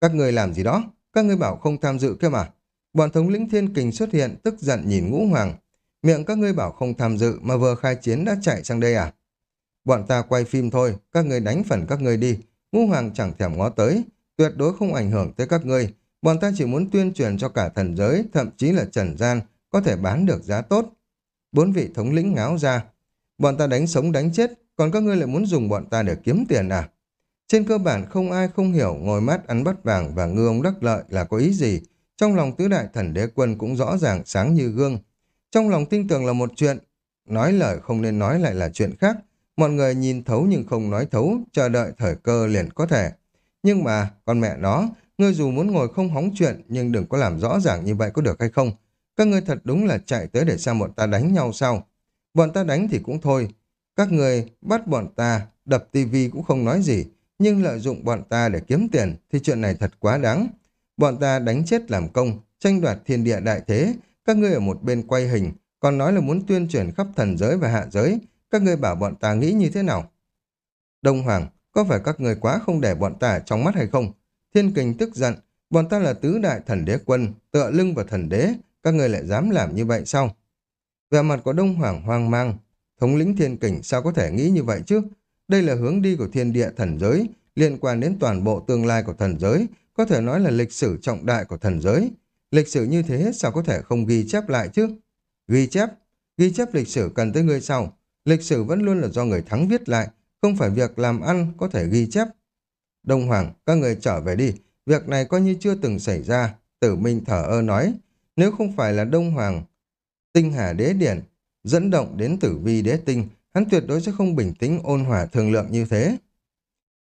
Các người làm gì đó? Các người bảo không tham dự kia mà. Bọn thống lĩnh thiên kình xuất hiện, tức giận nhìn ngũ hoàng. Miệng các ngươi bảo không tham dự mà vừa khai chiến đã chạy sang đây à? Bọn ta quay phim thôi, các ngươi đánh phần các ngươi đi. Ngũ hoàng chẳng thèm ngó tới, tuyệt đối không ảnh hưởng tới các ngươi. Bọn ta chỉ muốn tuyên truyền cho cả thần giới, thậm chí là trần gian, có thể bán được giá tốt. Bốn vị thống lĩnh ngáo ra. Bọn ta đánh sống đánh chết, còn các ngươi lại muốn dùng bọn ta để kiếm tiền à? Trên cơ bản không ai không hiểu ngồi mắt ăn bắt vàng và ngư ông đắc lợi là có ý gì. Trong lòng tứ đại thần đế quân cũng rõ ràng sáng như gương. Trong lòng tin tưởng là một chuyện, nói lời không nên nói lại là chuyện khác. Mọi người nhìn thấu nhưng không nói thấu, chờ đợi thời cơ liền có thể. Nhưng mà, con mẹ nó, ngươi dù muốn ngồi không hóng chuyện nhưng đừng có làm rõ ràng như vậy có được hay không. Các ngươi thật đúng là chạy tới để xem bọn ta đánh nhau sao. Bọn ta đánh thì cũng thôi. Các người bắt bọn ta, đập tivi cũng không nói gì, nhưng lợi dụng bọn ta để kiếm tiền thì chuyện này thật quá đáng. Bọn ta đánh chết làm công, tranh đoạt thiên địa đại thế, các ngươi ở một bên quay hình, còn nói là muốn tuyên truyền khắp thần giới và hạ giới, các ngươi bảo bọn ta nghĩ như thế nào? Đông Hoàng, có phải các ngươi quá không để bọn ta trong mắt hay không? Thiên kình tức giận, bọn ta là tứ đại thần đế quân, tựa lưng vào thần đế, các ngươi lại dám làm như vậy sao? Về mặt của Đông Hoàng hoang mang, thống lĩnh thiên kình sao có thể nghĩ như vậy chứ? Đây là hướng đi của thiên địa thần giới, liên quan đến toàn bộ tương lai của thần giới, có thể nói là lịch sử trọng đại của thần giới. Lịch sử như thế sao có thể không ghi chép lại chứ? Ghi chép? Ghi chép lịch sử cần tới người sau. Lịch sử vẫn luôn là do người thắng viết lại, không phải việc làm ăn có thể ghi chép. Đông Hoàng, các người trở về đi, việc này coi như chưa từng xảy ra. Tử Minh thở ơ nói, nếu không phải là Đông Hoàng, tinh hà đế điển, dẫn động đến tử vi đế tinh, hắn tuyệt đối sẽ không bình tĩnh ôn hòa thường lượng như thế.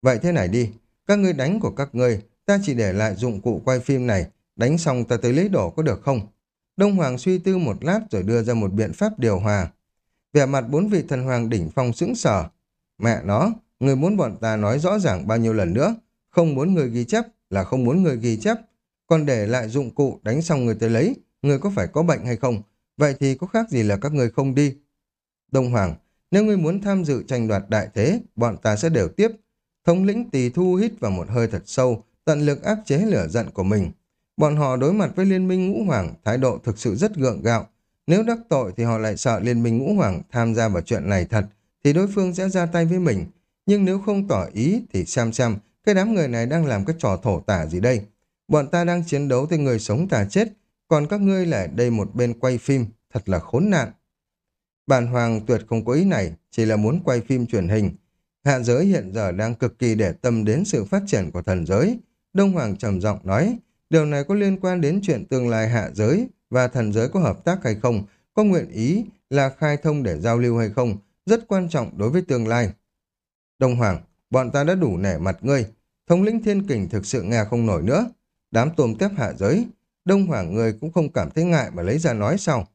Vậy thế này đi, các ngươi đánh của các ngươi, ta chỉ để lại dụng cụ quay phim này, đánh xong ta tới lấy đổ có được không? Đông Hoàng suy tư một lát rồi đưa ra một biện pháp điều hòa. Vẻ mặt bốn vị thần hoàng đỉnh phong sững sờ. Mẹ nó, người muốn bọn ta nói rõ ràng bao nhiêu lần nữa, không muốn người ghi chép là không muốn người ghi chép, còn để lại dụng cụ đánh xong người tới lấy, người có phải có bệnh hay không? Vậy thì có khác gì là các người không đi? Đông Hoàng, nếu ngươi muốn tham dự tranh đoạt đại thế, bọn ta sẽ đều tiếp. Thống lĩnh tỳ thu hít vào một hơi thật sâu, tận lực áp chế lửa giận của mình. Bọn họ đối mặt với liên minh ngũ hoàng, thái độ thực sự rất gượng gạo. Nếu đắc tội thì họ lại sợ liên minh ngũ hoàng tham gia vào chuyện này thật, thì đối phương sẽ ra tay với mình. Nhưng nếu không tỏ ý thì xem xem cái đám người này đang làm cái trò thổ tả gì đây. Bọn ta đang chiến đấu thì người sống ta chết, còn các ngươi lại đây một bên quay phim, thật là khốn nạn. Bạn hoàng tuyệt không có ý này, chỉ là muốn quay phim truyền hình. Hạ giới hiện giờ đang cực kỳ để tâm đến sự phát triển của thần giới. Đông Hoàng trầm giọng nói, điều này có liên quan đến chuyện tương lai hạ giới và thần giới có hợp tác hay không, có nguyện ý là khai thông để giao lưu hay không, rất quan trọng đối với tương lai. Đông Hoàng, bọn ta đã đủ nể mặt ngươi, thống lĩnh thiên kình thực sự nghe không nổi nữa. Đám tôm tép hạ giới, Đông Hoàng người cũng không cảm thấy ngại mà lấy ra nói sau.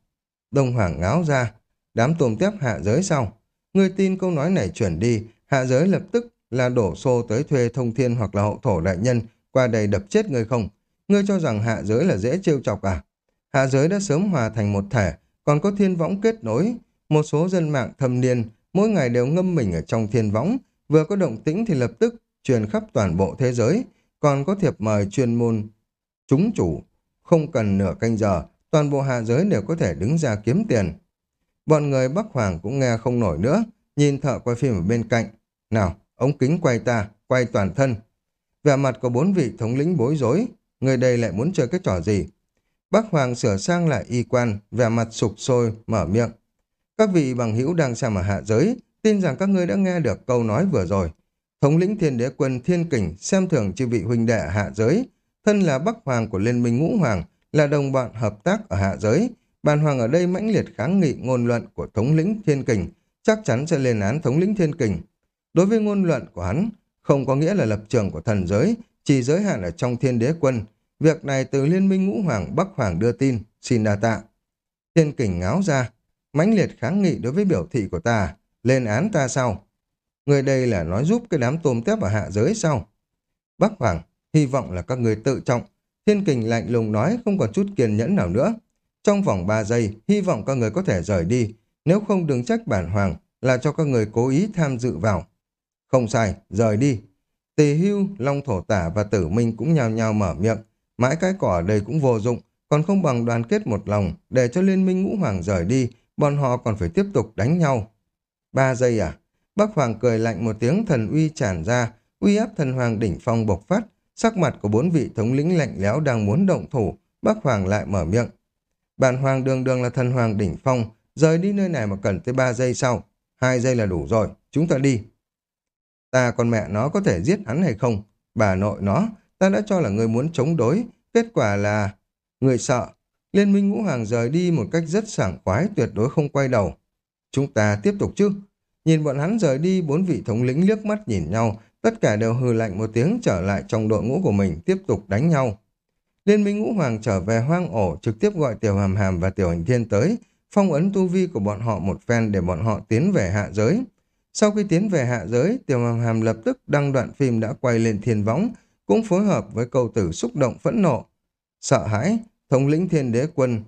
Đông Hoàng ngáo ra, đám tôm tép hạ giới sau người tin câu nói này chuyển đi, hạ giới lập tức là đổ xô tới thuê thông thiên hoặc là hậu thổ đại nhân qua đây đập chết người không? Ngươi cho rằng hạ giới là dễ trêu chọc à? Hạ giới đã sớm hòa thành một thể, còn có thiên võng kết nối. Một số dân mạng thâm niên, mỗi ngày đều ngâm mình ở trong thiên võng, vừa có động tĩnh thì lập tức truyền khắp toàn bộ thế giới, còn có thiệp mời chuyên môn chúng chủ. Không cần nửa canh giờ, toàn bộ hạ giới đều có thể đứng ra kiếm tiền. Bọn người Bắc Hoàng cũng nghe không nổi nữa, nhìn thợ quay phim ở bên cạnh. Nào, ống kính quay ta, quay toàn thân. Vẻ mặt của bốn vị thống lĩnh bối rối, người đây lại muốn chơi cái trò gì? Bắc Hoàng sửa sang lại y quan, vẻ mặt sục sôi, mở miệng. Các vị bằng hữu đang xem ở hạ giới, tin rằng các ngươi đã nghe được câu nói vừa rồi. Thống lĩnh thiên đế quân thiên kình xem thường chư vị huynh đệ hạ giới, thân là Bắc Hoàng của Liên minh Ngũ Hoàng, là đồng bọn hợp tác ở hạ giới. Bàn Hoàng ở đây mãnh liệt kháng nghị ngôn luận của thống lĩnh thiên kình, chắc chắn sẽ lên án thống lĩnh thiên kình. Đối với ngôn luận của hắn, không có nghĩa là lập trường của thần giới, chỉ giới hạn ở trong thiên đế quân. Việc này từ Liên minh Ngũ Hoàng Bắc Hoàng đưa tin, xin đa tạ. Thiên kình ngáo ra, mãnh liệt kháng nghị đối với biểu thị của ta, lên án ta sau. Người đây là nói giúp cái đám tôm tép ở hạ giới sau. Bắc Hoàng, hy vọng là các người tự trọng. Thiên kình lạnh lùng nói không còn chút kiên nhẫn nào nữa. Trong vòng 3 giây, hy vọng các người có thể rời đi. Nếu không đừng trách bản hoàng là cho các người cố ý tham dự vào. Không sai, rời đi. tề hưu, long thổ tả và tử minh cũng nhào nhào mở miệng. Mãi cái cỏ ở đây cũng vô dụng, còn không bằng đoàn kết một lòng để cho liên minh ngũ hoàng rời đi, bọn họ còn phải tiếp tục đánh nhau. Ba giây à? Bắc Hoàng cười lạnh một tiếng thần uy tràn ra, uy áp thần hoàng đỉnh phong bộc phát, sắc mặt của bốn vị thống lĩnh lạnh lẽo đang muốn động thủ, Bắc Hoàng lại mở miệng. Bản hoàng đường đường là thần hoàng đỉnh phong, rời đi nơi này mà cần tới ba giây sau, hai giây là đủ rồi, chúng ta đi. Ta con mẹ nó có thể giết hắn hay không? Bà nội nó, ta đã cho là người muốn chống đối, kết quả là... Người sợ. Liên minh ngũ hoàng rời đi một cách rất sảng khoái, tuyệt đối không quay đầu. Chúng ta tiếp tục chứ? Nhìn bọn hắn rời đi, bốn vị thống lĩnh liếc mắt nhìn nhau, tất cả đều hừ lạnh một tiếng trở lại trong đội ngũ của mình, tiếp tục đánh nhau. Liên minh ngũ hoàng trở về hoang ổ, trực tiếp gọi tiểu hàm hàm và tiểu hành thiên tới, phong ấn tu vi của bọn họ một phen để bọn họ tiến về hạ giới. Sau khi tiến về hạ giới, tiểu hàm hàm lập tức đăng đoạn phim đã quay lên thiên võng, cũng phối hợp với câu tử xúc động phẫn nộ. Sợ hãi, thống lĩnh thiên đế quân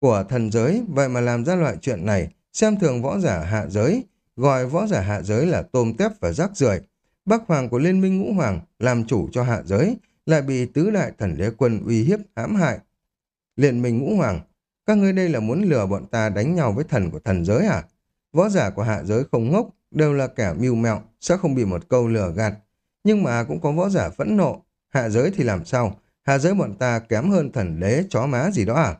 của thần giới, vậy mà làm ra loại chuyện này, xem thường võ giả hạ giới, gọi võ giả hạ giới là tôm tép và rác rưởi. Bắc hoàng của Liên minh Ngũ Hoàng làm chủ cho hạ giới, lại bị tứ đại thần đế quân uy hiếp hãm hại. Liên minh Ngũ Hoàng, các ngươi đây là muốn lừa bọn ta đánh nhau với thần của thần giới à? Võ giả của hạ giới không ngốc, đều là kẻ mưu mẹo, sẽ không bị một câu lừa gạt. Nhưng mà cũng có võ giả phẫn nộ, hạ giới thì làm sao? Hạ giới bọn ta kém hơn thần đế chó má gì đó à?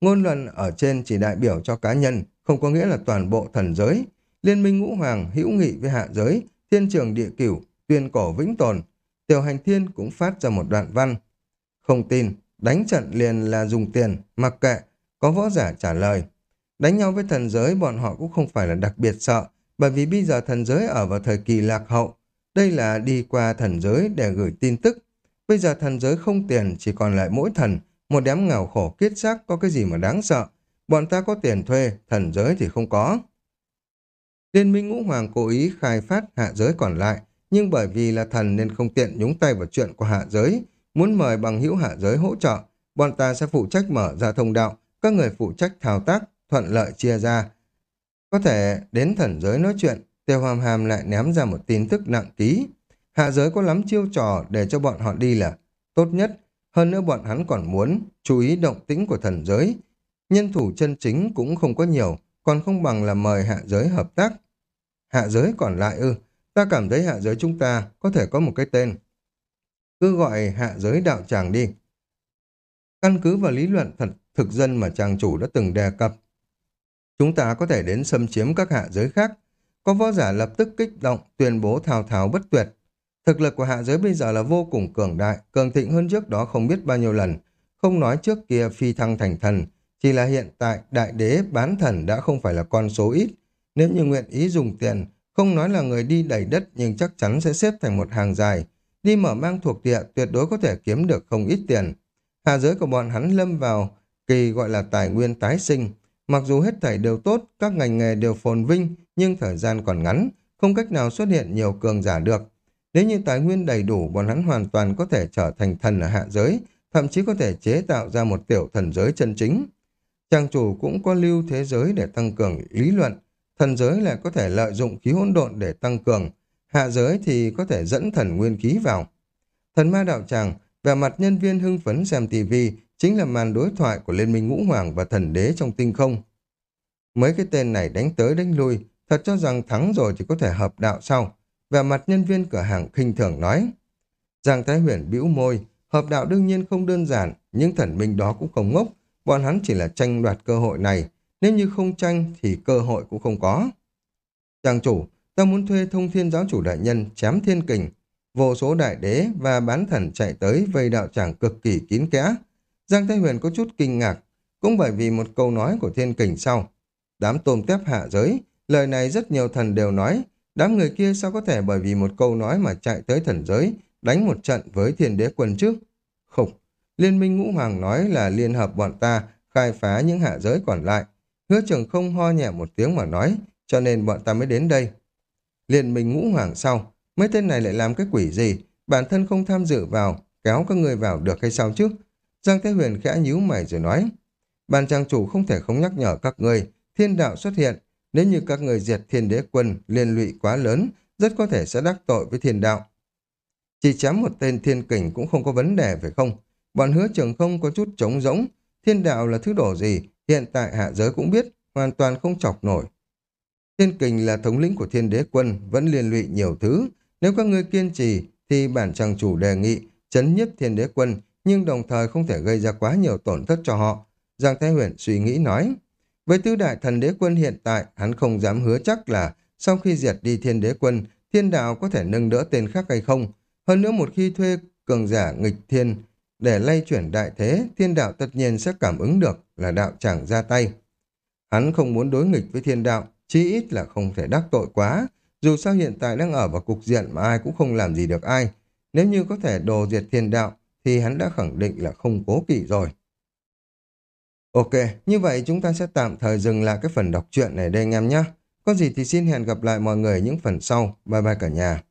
Ngôn luận ở trên chỉ đại biểu cho cá nhân, không có nghĩa là toàn bộ thần giới. Liên minh ngũ hoàng hữu nghị với hạ giới, thiên trường địa cửu, tuyên cổ vĩnh tồn. Tiểu hành thiên cũng phát ra một đoạn văn. Không tin, đánh trận liền là dùng tiền, mặc kệ, có võ giả trả lời. Đánh nhau với thần giới bọn họ cũng không phải là đặc biệt sợ, bởi vì bây giờ thần giới ở vào thời kỳ lạc hậu. Đây là đi qua thần giới để gửi tin tức. Bây giờ thần giới không tiền, chỉ còn lại mỗi thần, một đám nghèo khổ kiết xác có cái gì mà đáng sợ. Bọn ta có tiền thuê, thần giới thì không có. Liên minh ngũ hoàng cố ý khai phát hạ giới còn lại, nhưng bởi vì là thần nên không tiện nhúng tay vào chuyện của hạ giới, muốn mời bằng hữu hạ giới hỗ trợ, bọn ta sẽ phụ trách mở ra thông đạo, các người phụ trách thao tác, thuận lợi chia ra. Có thể đến thần giới nói chuyện, Tiêu Hàm Hàm lại ném ra một tin tức nặng ký. Hạ giới có lắm chiêu trò để cho bọn họ đi là tốt nhất, hơn nữa bọn hắn còn muốn chú ý động tĩnh của thần giới. Nhân thủ chân chính cũng không có nhiều, còn không bằng là mời hạ giới hợp tác. Hạ giới còn lại ư, ta cảm thấy hạ giới chúng ta có thể có một cái tên. Cứ gọi hạ giới đạo tràng đi. Căn cứ vào lý luận thật thực dân mà chàng chủ đã từng đề cập. Chúng ta có thể đến xâm chiếm các hạ giới khác. Có võ giả lập tức kích động, tuyên bố thao tháo bất tuyệt. Thực lực của hạ giới bây giờ là vô cùng cường đại, cường thịnh hơn trước đó không biết bao nhiêu lần. Không nói trước kia phi thăng thành thần, chỉ là hiện tại đại đế bán thần đã không phải là con số ít. Nếu như nguyện ý dùng tiền, không nói là người đi đẩy đất nhưng chắc chắn sẽ xếp thành một hàng dài. Đi mở mang thuộc địa tuyệt đối có thể kiếm được không ít tiền. Hạ giới của bọn hắn lâm vào kỳ gọi là tài nguyên tái sinh. Mặc dù hết thảy đều tốt, các ngành nghề đều phồn vinh, nhưng thời gian còn ngắn, không cách nào xuất hiện nhiều cường giả được. Nếu như tài nguyên đầy đủ, bọn hắn hoàn toàn có thể trở thành thần ở hạ giới, thậm chí có thể chế tạo ra một tiểu thần giới chân chính. Trang chủ cũng có lưu thế giới để tăng cường lý luận, thần giới lại có thể lợi dụng khí hỗn độn để tăng cường, hạ giới thì có thể dẫn thần nguyên khí vào. Thần ma đạo tràng, và mặt nhân viên hưng phấn xem tivi, chính là màn đối thoại của Liên minh Ngũ Hoàng và Thần Đế trong tinh không. Mấy cái tên này đánh tới đánh lui, thật cho rằng thắng rồi thì có thể hợp đạo sau. Và mặt nhân viên cửa hàng khinh thường nói. Giang Thái Huyền bĩu môi, hợp đạo đương nhiên không đơn giản, nhưng thần minh đó cũng không ngốc. Bọn hắn chỉ là tranh đoạt cơ hội này. Nếu như không tranh thì cơ hội cũng không có. chàng chủ, ta muốn thuê thông thiên giáo chủ đại nhân chém thiên kình. Vô số đại đế và bán thần chạy tới vây đạo tràng cực kỳ kín kẽ. Giang Thái Huyền có chút kinh ngạc, cũng bởi vì một câu nói của thiên kình sau. Đám tôm tép hạ giới, lời này rất nhiều thần đều nói, đám người kia sao có thể bởi vì một câu nói mà chạy tới thần giới, đánh một trận với thiên đế quân trước. Khục, Liên minh ngũ hoàng nói là liên hợp bọn ta khai phá những hạ giới còn lại. Hứa trường không ho nhẹ một tiếng mà nói, cho nên bọn ta mới đến đây. Liên minh ngũ hoàng sau, mấy tên này lại làm cái quỷ gì, bản thân không tham dự vào, kéo các người vào được hay sao chứ? Giang Thế Huyền khẽ nhíu mày rồi nói, ban trang chủ không thể không nhắc nhở các người, thiên đạo xuất hiện, nếu như các người diệt thiên đế quân liên lụy quá lớn, rất có thể sẽ đắc tội với thiên đạo. Chỉ chém một tên thiên kình cũng không có vấn đề phải không? Bọn hứa trường không có chút trống rỗng, thiên đạo là thứ đồ gì, hiện tại hạ giới cũng biết, hoàn toàn không chọc nổi. Thiên kình là thống lĩnh của thiên đế quân, vẫn liên lụy nhiều thứ. Nếu các ngươi kiên trì, thì bản trang chủ đề nghị chấn nhiếp thiên đế quân, nhưng đồng thời không thể gây ra quá nhiều tổn thất cho họ. Giang Thái Huyền suy nghĩ nói, với tứ đại thần đế quân hiện tại, hắn không dám hứa chắc là sau khi diệt đi thiên đế quân, thiên đạo có thể nâng đỡ tên khác hay không. Hơn nữa một khi thuê cường giả nghịch thiên để lay chuyển đại thế, thiên đạo tất nhiên sẽ cảm ứng được là đạo chẳng ra tay. Hắn không muốn đối nghịch với thiên đạo, chí ít là không thể đắc tội quá. Dù sao hiện tại đang ở vào cục diện mà ai cũng không làm gì được ai. Nếu như có thể đồ diệt thiên đạo, thì hắn đã khẳng định là không cố kỵ rồi. Ok, như vậy chúng ta sẽ tạm thời dừng lại cái phần đọc truyện này đây anh em nhé. Có gì thì xin hẹn gặp lại mọi người những phần sau. Bye bye cả nhà.